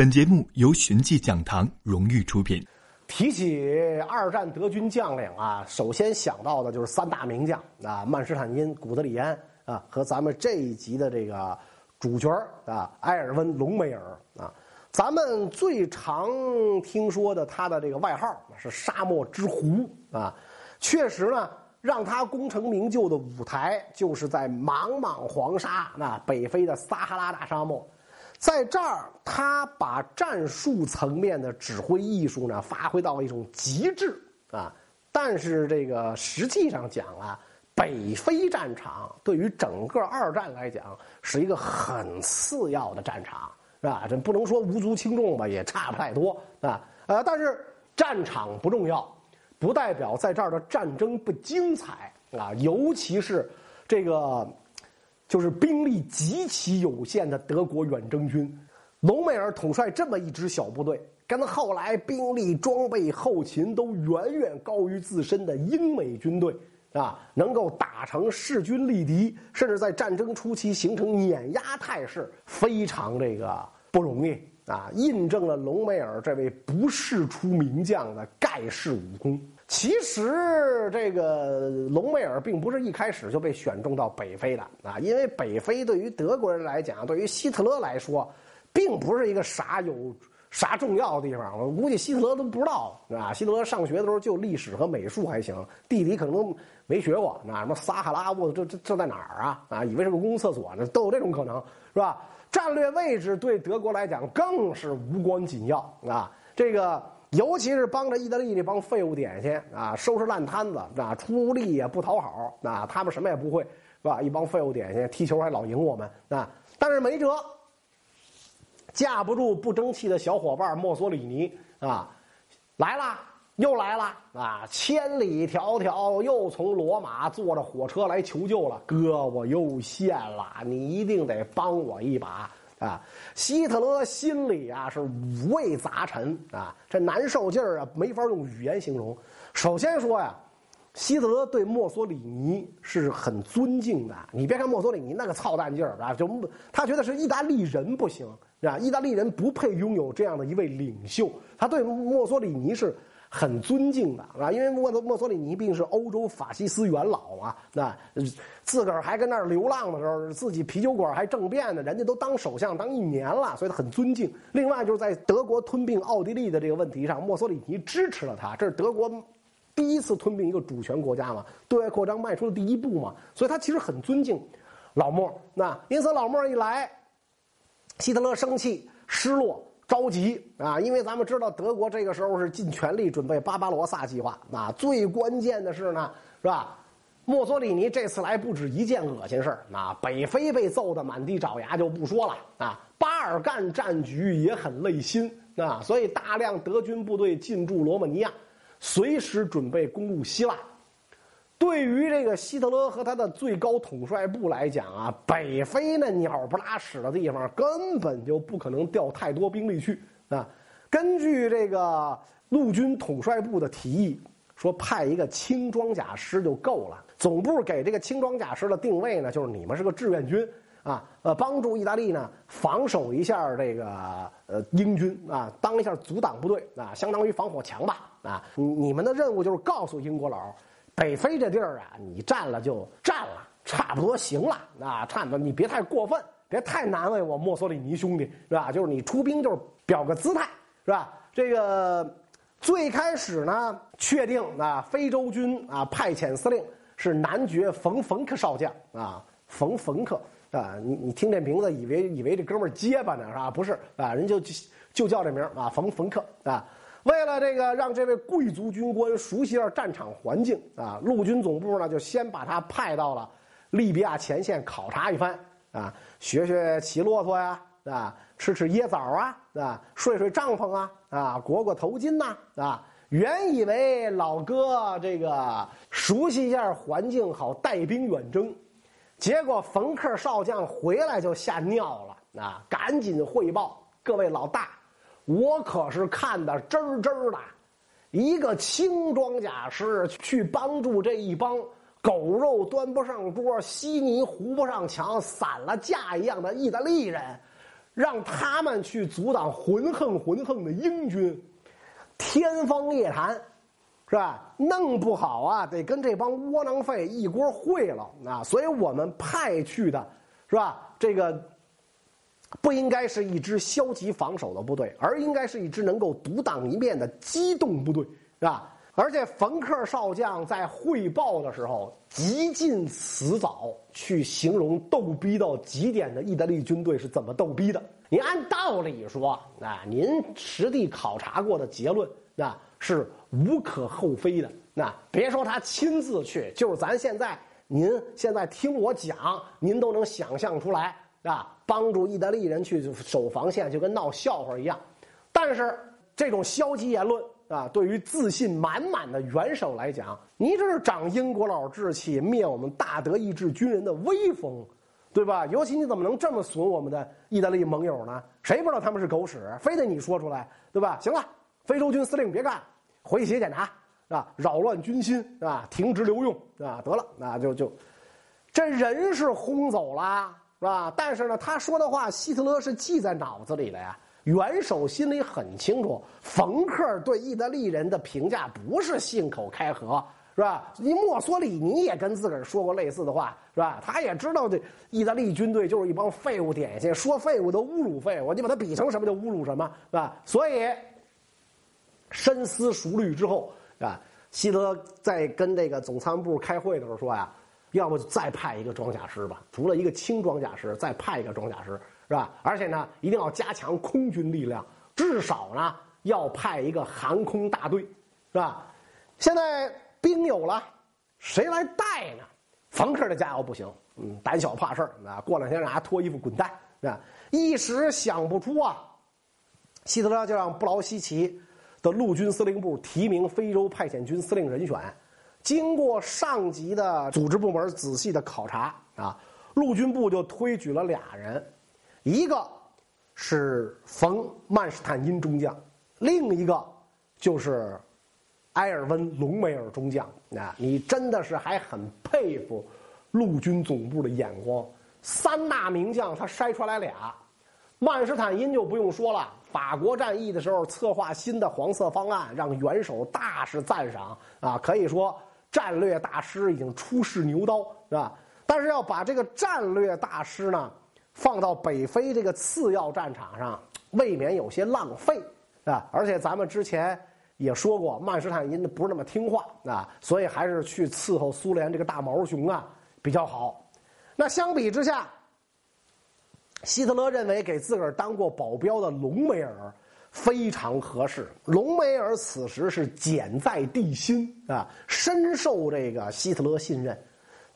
本节目由寻迹讲堂荣誉出品。提起二战德军将领啊，首先想到的就是三大名将啊，曼施坦因、古德里安啊，和咱们这一集的这个主角啊，埃尔温·隆美尔啊。咱们最常听说的他的这个外号是“沙漠之狐”啊，确实呢，让他功成名就的舞台就是在茫茫黄沙那北非的撒哈拉大沙漠，在这儿他把战术层面的指挥艺术呢发挥到了一种极致啊。但是这个实际上讲啊，北非战场对于整个二战来讲是一个很次要的战场。是吧？这不能说无足轻重吧，也差不太多啊。呃，但是战场不重要，不代表在这儿的战争不精彩啊。尤其是这个，就是兵力极其有限的德国远征军，隆美尔统帅这么一支小部队，跟后来兵力、装备、后勤都远远高于自身的英美军队。啊，能够打成势均力敌，甚至在战争初期形成碾压态势，非常这个不容易啊！印证了隆美尔这位不世出名将的盖世武功。其实，这个隆美尔并不是一开始就被选中到北非的啊，因为北非对于德国人来讲，对于希特勒来说，并不是一个啥有。啥重要的地方？我估计希特勒都不知道，啊！希特勒上学的时候就历史和美术还行，地理可能没学过。那什么撒哈拉，我这这这在哪儿啊？啊，以为是个公共厕所呢，都有这种可能，是吧？战略位置对德国来讲更是无关紧要啊！这个尤其是帮着意大利那帮废物点心啊，收拾烂摊子啊，出力也不讨好啊，他们什么也不会，是吧？一帮废物点心踢球还老赢我们啊，但是没辙。架不住不争气的小伙伴墨索里尼啊，来了又来了啊！千里迢迢又从罗马坐着火车来求救了，哥我又陷了，你一定得帮我一把啊！希特勒心里啊是五味杂陈啊，这难受劲儿啊没法用语言形容。首先说呀，希特勒对墨索里尼是很尊敬的。你别看墨索里尼那个操蛋劲儿啊，就他觉得是意大利人不行。啊，意大利人不配拥有这样的一位领袖。他对墨索里尼是很尊敬的，啊，因为墨墨索里尼毕竟是欧洲法西斯元老啊。那自个儿还跟那儿流浪的时候，自己啤酒馆还政变呢，人家都当首相当一年了，所以他很尊敬。另外就是在德国吞并奥地利的这个问题上，墨索里尼支持了他。这是德国第一次吞并一个主权国家嘛，对外扩张迈出的第一步嘛，所以他其实很尊敬老莫。那因此老莫一来。希特勒生气、失落、着急啊！因为咱们知道，德国这个时候是尽全力准备巴巴罗萨计划啊。最关键的是呢，是吧？墨索里尼这次来不止一件恶心事儿啊！北非被揍得满地找牙就不说了啊，巴尔干战局也很累心啊，所以大量德军部队进驻罗马尼亚，随时准备攻入希腊。对于这个希特勒和他的最高统帅部来讲啊，北非那鸟不拉屎的地方根本就不可能调太多兵力去啊。根据这个陆军统帅部的提议，说派一个轻装甲师就够了。总部给这个轻装甲师的定位呢，就是你们是个志愿军啊，呃，帮助意大利呢防守一下这个呃英军啊，当一下阻挡部队啊，相当于防火墙吧啊。你你们的任务就是告诉英国佬。北非这地儿啊，你占了就占了，差不多行了。啊，差不多，你别太过分，别太难为我墨索里尼兄弟，是吧？就是你出兵就是表个姿态，是吧？这个最开始呢，确定啊，非洲军啊派遣司令是男爵冯冯克少将啊，冯冯克啊，你你听这名字以为以为这哥们儿结巴呢是吧？不是啊，人就就叫这名啊，冯冯克啊。为了这个让这位贵族军官熟悉一下战场环境啊，陆军总部呢就先把他派到了利比亚前线考察一番啊，学学骑骆驼呀啊，吃吃椰枣啊啊，睡睡帐篷啊啊，裹裹头巾呐啊。原以为老哥这个熟悉一下环境好带兵远征，结果冯克少将回来就吓尿了啊，赶紧汇报各位老大。我可是看的真真的，一个轻装甲师去帮助这一帮狗肉端不上桌、稀泥糊不上墙、散了架一样的意大利人，让他们去阻挡浑横浑横的英军，天方夜谭，是吧？弄不好啊，得跟这帮窝囊废一锅烩了啊！所以我们派去的，是吧？这个不应该是一支消极防守的部队，而应该是一支能够独当一面的机动部队，是吧？而且冯克少将在汇报的时候极尽辞藻，去形容逗逼到极点的意大利军队是怎么逗逼的。你按道理说，啊，您实地考察过的结论，那是无可厚非的。那别说他亲自去，就是咱现在，您现在听我讲，您都能想象出来，啊，帮助意大利人去守防线，就跟闹笑话一样。但是这种消极言论。啊，对于自信满满的元首来讲，你这是长英国佬志气，灭我们大德意志军人的威风，对吧？尤其你怎么能这么损我们的意大利盟友呢？谁不知道他们是狗屎？非得你说出来，对吧？行了，非洲军司令别干，回去写检查，啊，扰乱军心，啊，停职留用，啊，得了，那就就，这人是轰走了，是吧？但是呢，他说的话，希特勒是记在脑子里的呀。元首心里很清楚，冯克对意大利人的评价不是信口开河，是吧？你墨索里尼也跟自个儿说过类似的话，是吧？他也知道这意大利军队就是一帮废物点心，说废物都侮辱废物，你把他比成什么就侮辱什么，是吧？所以深思熟虑之后，啊，希特勒在跟这个总参部开会的时候说呀，要不再派一个装甲师吧？除了一个轻装甲师，再派一个装甲师。是吧？而且呢，一定要加强空军力量，至少呢要派一个航空大队，是吧？现在兵有了，谁来带呢？冯克的家伙不行，嗯，胆小怕事儿啊！过两天让他脱衣服滚蛋，是吧？一时想不出啊。希特勒就让布劳希奇的陆军司令部提名非洲派遣军司令人选，经过上级的组织部门仔细的考察啊，陆军部就推举了俩人。一个是冯曼施坦因中将，另一个就是埃尔温隆美尔中将。啊，你真的是还很佩服陆军总部的眼光。三大名将他筛出来俩，曼施坦因就不用说了。法国战役的时候策划新的黄色方案，让元首大是赞赏啊，可以说战略大师已经出世牛刀，是吧？但是要把这个战略大师呢？放到北非这个次要战场上，未免有些浪费啊！而且咱们之前也说过，曼施坦因不是那么听话啊，所以还是去伺候苏联这个大毛熊啊比较好。那相比之下，希特勒认为给自个儿当过保镖的隆美尔非常合适。隆美尔此时是简在地心啊，深受这个希特勒信任。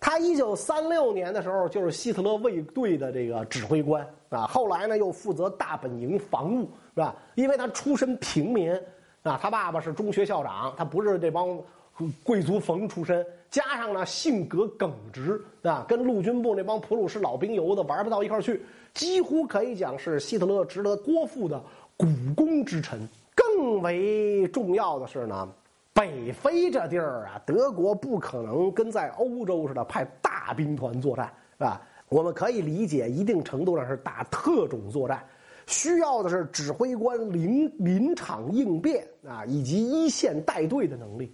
他一九三六年的时候就是希特勒卫队的这个指挥官啊，后来呢又负责大本营防务，是吧？因为他出身平民啊，他爸爸是中学校长，他不是这帮贵族冯出身，加上呢性格耿直啊，跟陆军部那帮普鲁士老兵油子玩不到一块去，几乎可以讲是希特勒值得托付的股肱之臣。更为重要的是呢。北非这地儿啊，德国不可能跟在欧洲似的派大兵团作战，是吧？我们可以理解，一定程度上是打特种作战，需要的是指挥官临临场应变啊，以及一线带队的能力。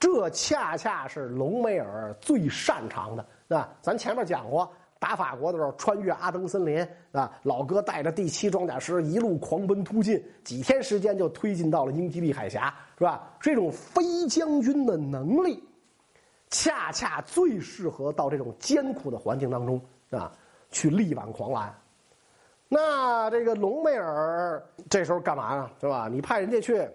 这恰恰是隆美尔最擅长的，是吧？咱前面讲过。打法国的时候，穿越阿登森林啊，老哥带着第七装甲师一路狂奔突进，几天时间就推进到了英吉利海峡，是吧？这种飞将军的能力，恰恰最适合到这种艰苦的环境当中啊，去力挽狂澜。那这个隆美尔这时候干嘛呢？是吧？你派人家去，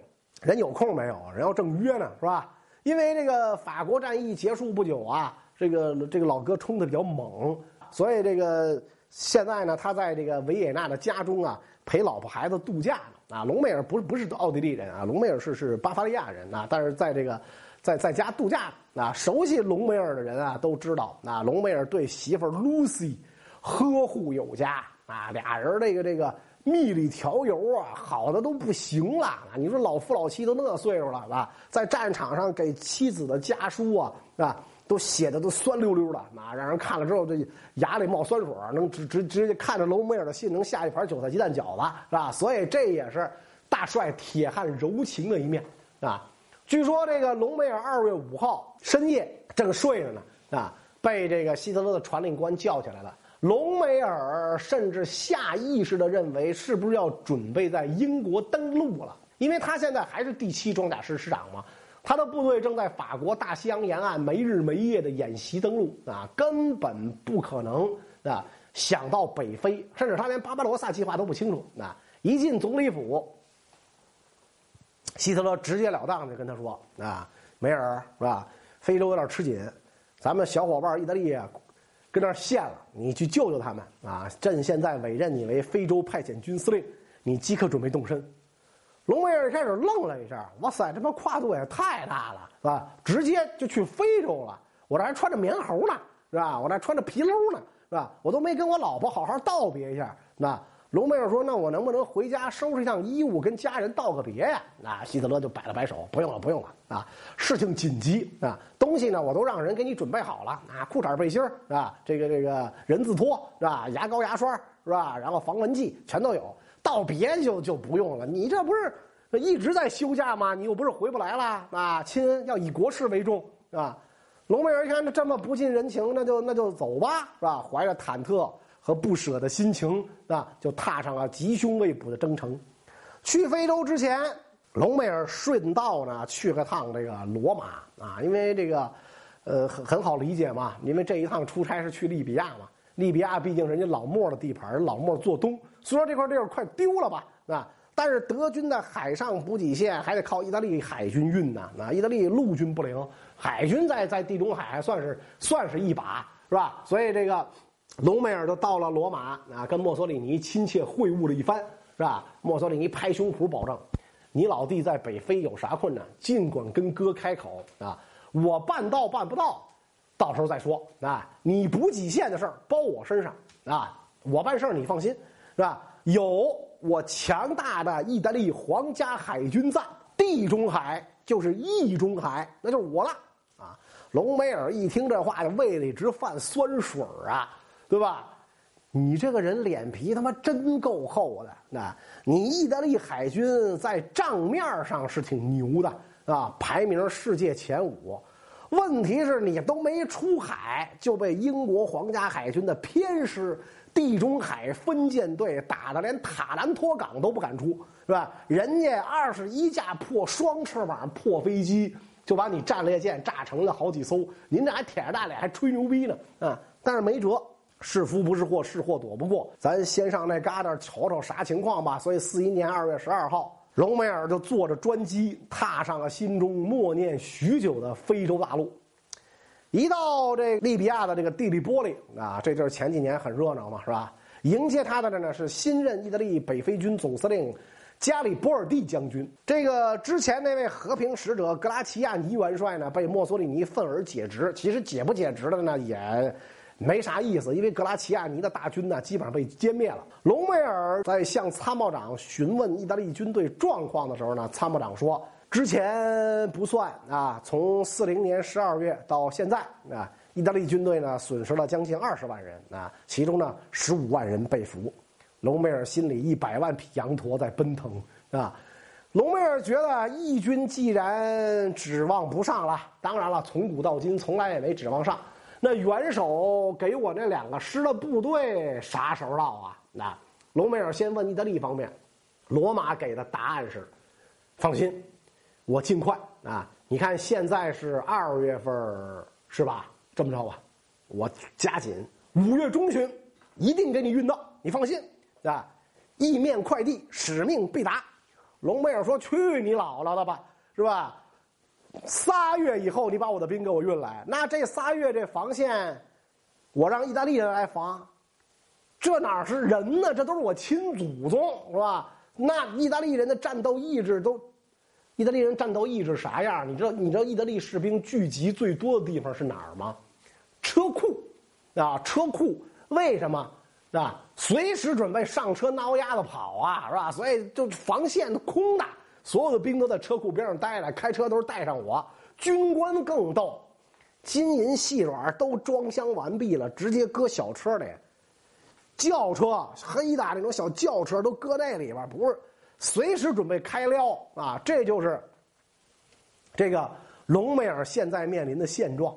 人有空没有？人要正约呢，是吧？因为这个法国战役结束不久啊，这个这个老哥冲的比较猛。所以这个现在呢，他在这个维也纳的家中啊，陪老婆孩子度假呢。啊，隆美尔不是不是奥地利人啊，隆美尔是是巴伐利亚人啊。但是在这个在在家度假啊，熟悉隆美尔的人啊都知道啊，隆美尔对媳妇 Lucy 呵护有加啊，俩人这个这个蜜里调油啊，好的都不行了。你说老夫老妻都那岁数了吧，在战场上给妻子的家书啊啊。都写的都酸溜溜的，啊，让人看了之后这牙里冒酸水，能直直直接看着隆美尔的信能下一盘韭菜鸡蛋饺子，是吧？所以这也是大帅铁汉柔情的一面啊。据说这个隆美尔二月五号深夜正睡着呢，啊，被这个希特勒的传令官叫起来了。隆美尔甚至下意识的认为，是不是要准备在英国登陆了？因为他现在还是第七装甲师师长嘛。他的部队正在法国大西洋沿岸没日没夜的演习登陆啊，根本不可能啊想到北非，甚至他连巴巴罗萨计划都不清楚啊。一进总理府，希特勒直截了当的跟他说啊，梅尔是吧？非洲有点吃紧，咱们小伙伴意大利啊，跟那儿陷了，你去救救他们啊！朕现在委任你为非洲派遣军司令，你即刻准备动身。隆美尔开始愣了一下，哇塞，这帮跨度也太大了，是吧？直接就去非洲了，我这还穿着棉猴呢，是吧？我这穿着皮褛呢，是吧？我都没跟我老婆好好道别一下。那隆美尔说：“那我能不能回家收拾一下衣物，跟家人道个别呀？”那希特勒就摆了摆手：“不用了，不用了啊，事情紧急啊，东西呢我都让人给你准备好了啊，裤衩背心啊，这个这个人字拖是吧？牙膏牙刷是吧？然后防蚊剂全都有。”道别就就不用了，你这不是一直在休假吗？你又不是回不来了啊！亲，要以国事为重啊！隆美尔一看这这么不近人情，那就那就走吧，是吧？怀着忐忑和不舍的心情啊，就踏上了吉凶未卜的征程。去非洲之前，隆美尔顺道呢去了趟这个罗马啊，因为这个呃很很好理解嘛，因为这一趟出差是去利比亚嘛。利比亚毕竟人家老莫的地盘，老莫做东，虽说这块地儿快丢了吧，啊，但是德军的海上补给线还得靠意大利海军运呢，啊，意大利陆军不灵，海军在在地中海还算是算是一把，是吧？所以这个隆美尔就到了罗马，啊，跟墨索里尼亲切会晤了一番，是吧？墨索里尼拍胸脯保证，你老弟在北非有啥困难，尽管跟哥开口啊，我办到办不到。到时候再说啊！你补给线的事儿包我身上啊！我办事儿你放心，是吧？有我强大的意大利皇家海军在，地中海就是意中海，那就是我了啊！隆美尔一听这话，就胃里直犯酸水啊，对吧？你这个人脸皮他妈真够厚的！那你意大利海军在账面上是挺牛的啊，排名世界前五。问题是你都没出海，就被英国皇家海军的偏师地中海分舰队打的连塔兰托港都不敢出，是吧？人家二十一架破双翅膀破飞机就把你战列舰炸成了好几艘，您这还舔着大脸还吹牛逼呢啊！但是没辙，是福不是祸，是祸躲不过，咱先上那旮瘩瞅瞅啥情况吧。所以四一年二月十二号。隆美尔就坐着专机，踏上了心中默念许久的非洲大陆。一到这利比亚的这个蒂利波利啊，这就是前几年很热闹嘛，是吧？迎接他的呢是新任意大利北非军总司令加里波尔蒂将军。这个之前那位和平使者格拉齐亚尼元帅呢，被墨索里尼愤而解职。其实解不解职的呢，也。没啥意思，因为格拉齐亚尼的大军呢，基本上被歼灭了。隆美尔在向参谋长询问意大利军队状况的时候呢，参谋长说：“之前不算啊，从四零年十二月到现在啊，意大利军队呢损失了将近二十万人啊，其中呢十五万人被俘。”隆美尔心里一百万匹羊驼在奔腾啊。隆美尔觉得义军既然指望不上了，当然了，从古到今从来也没指望上。那元首给我那两个师的部队啥时候到啊？那隆美尔先问意大利方面，罗马给的答案是：放心，我尽快啊！你看现在是二月份是吧？这么着吧，我加紧五月中旬一定给你运到，你放心啊！意面快递，使命必达。隆美尔说：“去你姥姥的吧，是吧？”仨月以后，你把我的兵给我运来。那这仨月这防线，我让意大利人来防，这哪是人呢？这都是我亲祖宗，是吧？那意大利人的战斗意志都，意大利人战斗意志啥样？你知道？你知道意大利士兵聚集最多的地方是哪儿吗？车库，啊，车库。为什么？啊，随时准备上车挠丫子跑啊，是吧？所以就防线都空的。所有的兵都在车库边上待着，开车都是带上我。军官更逗，金银细软都装箱完毕了，直接搁小车里，轿车黑的那种小轿车都搁那里边，不是随时准备开撩啊！这就是这个隆美尔现在面临的现状。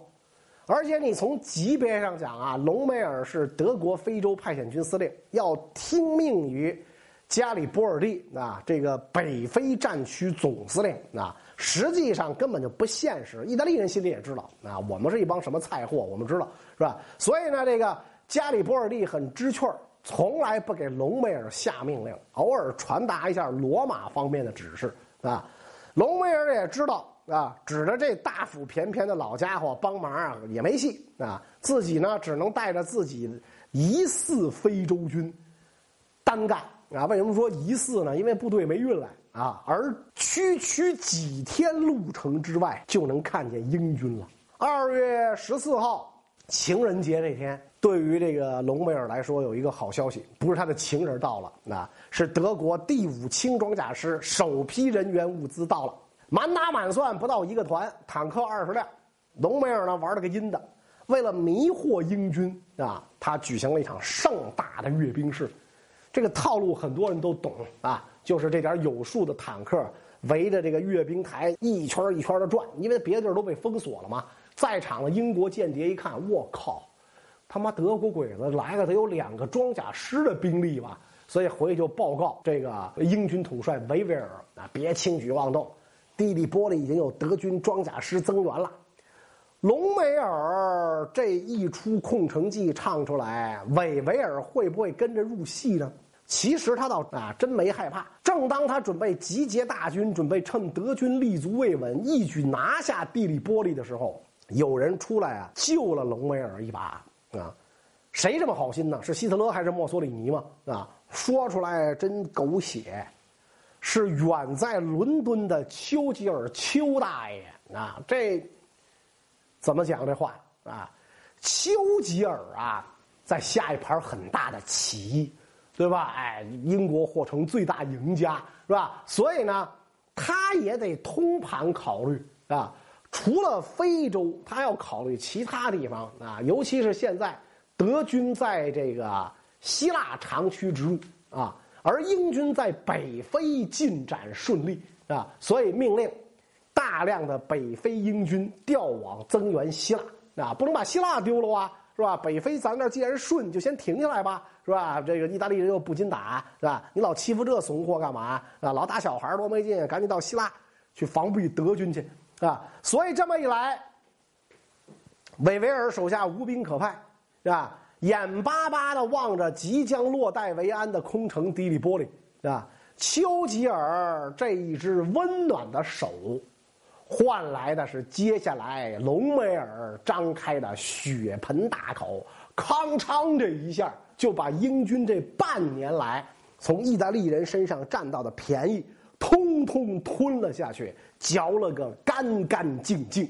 而且你从级别上讲啊，隆美尔是德国非洲派遣军司令，要听命于加里波尔蒂啊，这个北非战区总司令啊，实际上根本就不现实。意大利人心里也知道啊，我们是一帮什么菜货，我们知道是吧？所以呢，这个加里波尔蒂很知趣儿，从来不给隆美尔下命令，偶尔传达一下罗马方面的指示啊。隆美尔也知道。啊，指着这大腹便便的老家伙帮忙啊，也没戏啊！自己呢，只能带着自己疑似非洲军单干啊。为什么说疑似呢？因为部队没运来啊。而区区几天路程之外，就能看见英军了。二月十四号，情人节那天，对于这个隆美尔来说，有一个好消息，不是他的情人到了，啊，是德国第五轻装甲师首批人员物资到了。满打满算不到一个团，坦克二十辆。隆美尔呢玩了个阴的，为了迷惑英军啊，他举行了一场盛大的阅兵式。这个套路很多人都懂啊，就是这点有数的坦克围着这个阅兵台一圈一圈的转，因为别的地儿都被封锁了嘛。在场的英国间谍一看，我靠，他妈德国鬼子来了，得有两个装甲师的兵力吧？所以回去就报告这个英军统帅维维尔啊，别轻举妄动。地利波利已经有德军装甲师增援了，隆美尔这一出空城计唱出来，韦维尔会不会跟着入戏呢？其实他倒啊真没害怕。正当他准备集结大军，准备趁德军立足未稳，一举拿下地利波利的时候，有人出来啊救了隆美尔一把啊！谁这么好心呢？是希特勒还是墨索里尼吗？啊，说出来真狗血。是远在伦敦的丘吉尔丘大爷啊，这怎么讲这话啊？丘吉尔啊，在下一盘很大的棋，对吧？哎，英国或成最大赢家，是吧？所以呢，他也得通盘考虑啊。除了非洲，他要考虑其他地方啊，尤其是现在德军在这个希腊长驱直入啊。而英军在北非进展顺利啊，所以命令大量的北非英军调往增援希腊啊，不能把希腊丢了啊，是吧？北非咱那既然顺，就先停下来吧，是吧？这个意大利人又不禁打，是吧？你老欺负这怂货干嘛啊？老打小孩多没劲，赶紧到希腊去防备德军去啊！所以这么一来，韦维尔手下无兵可派，是吧？眼巴巴的望着即将落袋为安的空城迪利波利，啊，丘吉尔这一只温暖的手，换来的是接下来隆美尔张开的血盆大口，康昌这一下就把英军这半年来从意大利人身上占到的便宜，通通吞了下去，嚼了个干干净净。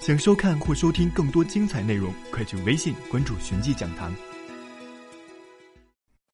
想收看或收听更多精彩内容，快去微信关注“寻迹讲堂”。